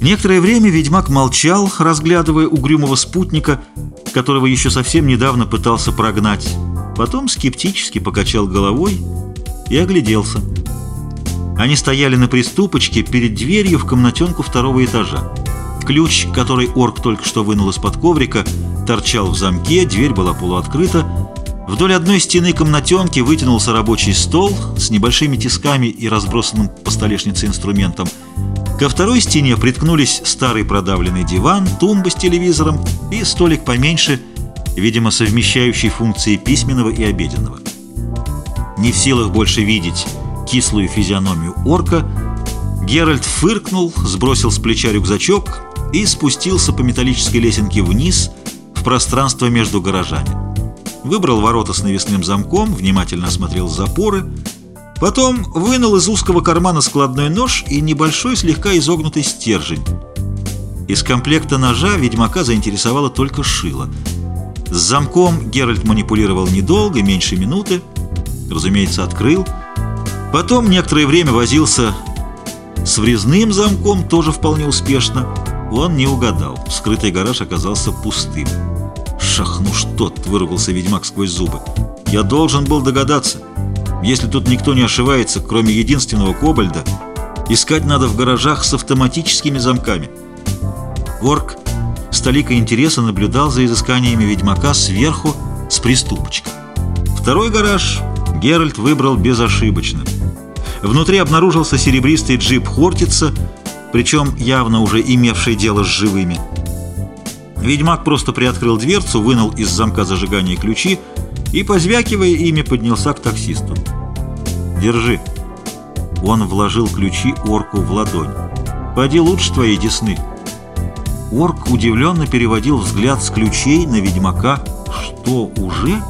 Некоторое время ведьмак молчал, разглядывая угрюмого спутника, которого еще совсем недавно пытался прогнать. Потом скептически покачал головой и огляделся. Они стояли на приступочке перед дверью в комнатенку второго этажа. Ключ, который орк только что вынул из-под коврика, торчал в замке, дверь была полуоткрыта. Вдоль одной стены комнатенки вытянулся рабочий стол с небольшими тисками и разбросанным по столешнице инструментом. Ко второй стене приткнулись старый продавленный диван, тумба с телевизором и столик поменьше, видимо, совмещающий функции письменного и обеденного. Не в силах больше видеть кислую физиономию орка, Геральт фыркнул, сбросил с плеча рюкзачок и спустился по металлической лесенке вниз в пространство между гаражами. Выбрал ворота с навесным замком, внимательно осмотрел запоры, потом вынул из узкого кармана складной нож и небольшой слегка изогнутый стержень. Из комплекта ножа ведьмака заинтересовало только шило. С замком Геральт манипулировал недолго, меньше минуты, разумеется, открыл – Потом некоторое время возился с врезным замком, тоже вполне успешно. Он не угадал. Скрытый гараж оказался пустым. «Шах, ну что!» — выругался ведьмак сквозь зубы. «Я должен был догадаться. Если тут никто не ошивается, кроме единственного кобальда, искать надо в гаражах с автоматическими замками». Орк с толикой интереса наблюдал за изысканиями ведьмака сверху с приступочкой. Второй гараж Геральт выбрал безошибочно — Внутри обнаружился серебристый джип Хортица, причем явно уже имевший дело с живыми. Ведьмак просто приоткрыл дверцу, вынул из замка зажигания ключи и, позвякивая ими, поднялся к таксисту. «Держи». Он вложил ключи орку в ладонь. «Поди лучше твоей десны». Орк удивленно переводил взгляд с ключей на ведьмака. «Что, уже?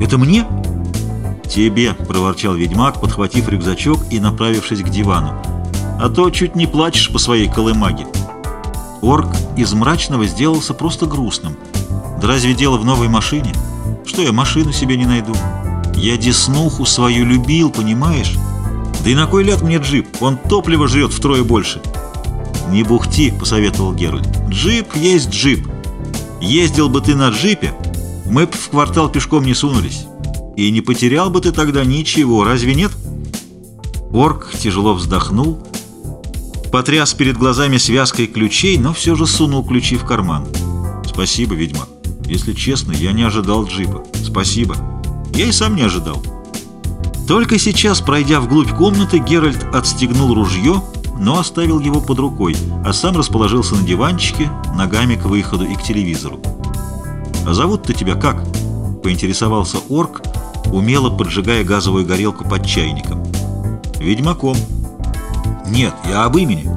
Это мне?» «Тебе», — проворчал ведьмак, подхватив рюкзачок и направившись к дивану. «А то чуть не плачешь по своей колымаге». Орк из мрачного сделался просто грустным. «Да разве дело в новой машине? Что я машину себе не найду? Я деснуху свою любил, понимаешь? Да и на кой ляд мне джип? Он топливо жрет втрое больше». «Не бухти», — посоветовал Геральт. «Джип есть джип. Ездил бы ты на джипе, мы б в квартал пешком не сунулись». И не потерял бы ты тогда ничего, разве нет? Орк тяжело вздохнул, потряс перед глазами связкой ключей, но все же сунул ключи в карман. Спасибо, ведьмак. Если честно, я не ожидал джипа. Спасибо. Я и сам не ожидал. Только сейчас, пройдя вглубь комнаты, Геральт отстегнул ружье, но оставил его под рукой, а сам расположился на диванчике, ногами к выходу и к телевизору. «А зовут-то тебя как?» — поинтересовался орк, умело поджигая газовую горелку под чайником. «Ведьмаком». «Нет, я об имени».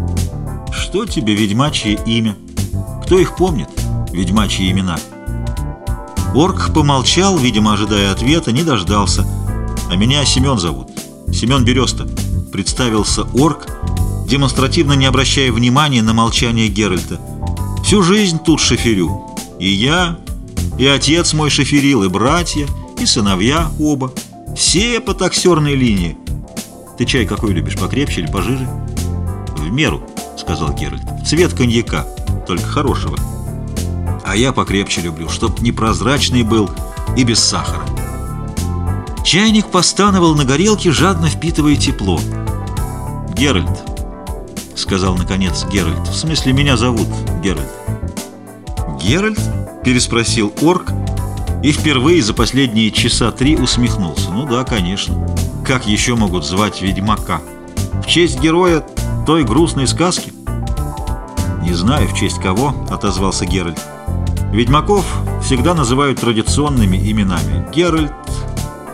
«Что тебе ведьмачье имя? Кто их помнит, ведьмачьи имена?» Орк помолчал, видимо, ожидая ответа, не дождался. «А меня Семен зовут. Семен Береста», — представился Орк, демонстративно не обращая внимания на молчание Геральта. «Всю жизнь тут шоферю. И я, и отец мой шоферил, и братья» и сыновья оба. Все по таксерной линии. Ты чай какой любишь, покрепче или пожиже? В меру, сказал Геральт. Цвет коньяка, только хорошего. А я покрепче люблю, чтоб непрозрачный был и без сахара. Чайник постановал на горелке, жадно впитывая тепло. «Геральт», — сказал наконец Геральт, — «в смысле меня зовут Геральт». «Геральт?» — переспросил орк, и впервые за последние часа три усмехнулся. Ну да, конечно. Как еще могут звать ведьмака? В честь героя той грустной сказки? Не знаю, в честь кого, отозвался Геральт. Ведьмаков всегда называют традиционными именами. Геральт,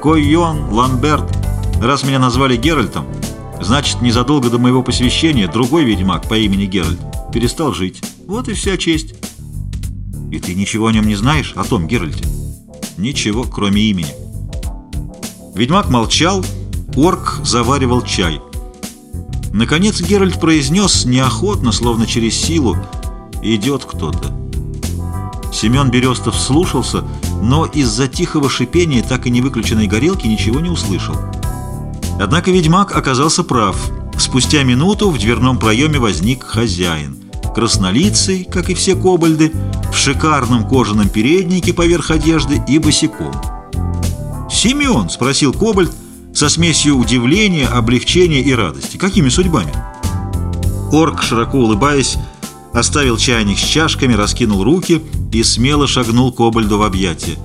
Койон, Ламберт. Раз меня назвали Геральтом, значит, незадолго до моего посвящения другой ведьмак по имени Геральт перестал жить. Вот и вся честь. И ты ничего о нем не знаешь, о том Геральте? Ничего, кроме имени. Ведьмак молчал, орк заваривал чай. Наконец Геральт произнес неохотно, словно через силу, «Идет кто-то». Семен Берестов слушался, но из-за тихого шипения так и не выключенной горелки ничего не услышал. Однако ведьмак оказался прав. Спустя минуту в дверном проеме возник хозяин. краснолицый, как и все кобальды, в шикарном кожаном переднике поверх одежды и босиком. «Семен?» — спросил кобальд со смесью удивления, облегчения и радости. «Какими судьбами?» Орк, широко улыбаясь, оставил чайник с чашками, раскинул руки и смело шагнул Кобальду в объятия.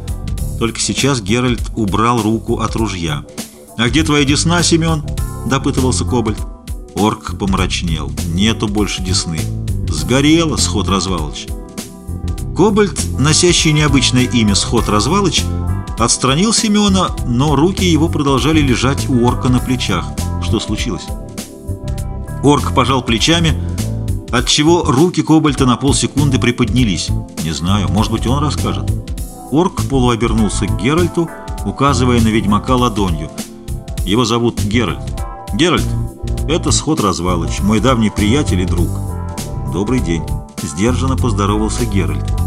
Только сейчас Геральт убрал руку от ружья. «А где твоя десна, Семен?» – допытывался Кобальд. Орк помрачнел. «Нету больше десны. Сгорела, сход Развалыч». Кобальд, носящий необычное имя Сход Развалыч, отстранил Семена, но руки его продолжали лежать у орка на плечах. Что случилось? Орк пожал плечами, отчего руки Кобальта на полсекунды приподнялись. Не знаю, может быть, он расскажет. Орк полуобернулся к Геральту, указывая на ведьмака ладонью. Его зовут Геральт. Геральт, это Сход Развалыч, мой давний приятель и друг. Добрый день. Сдержанно поздоровался Геральт.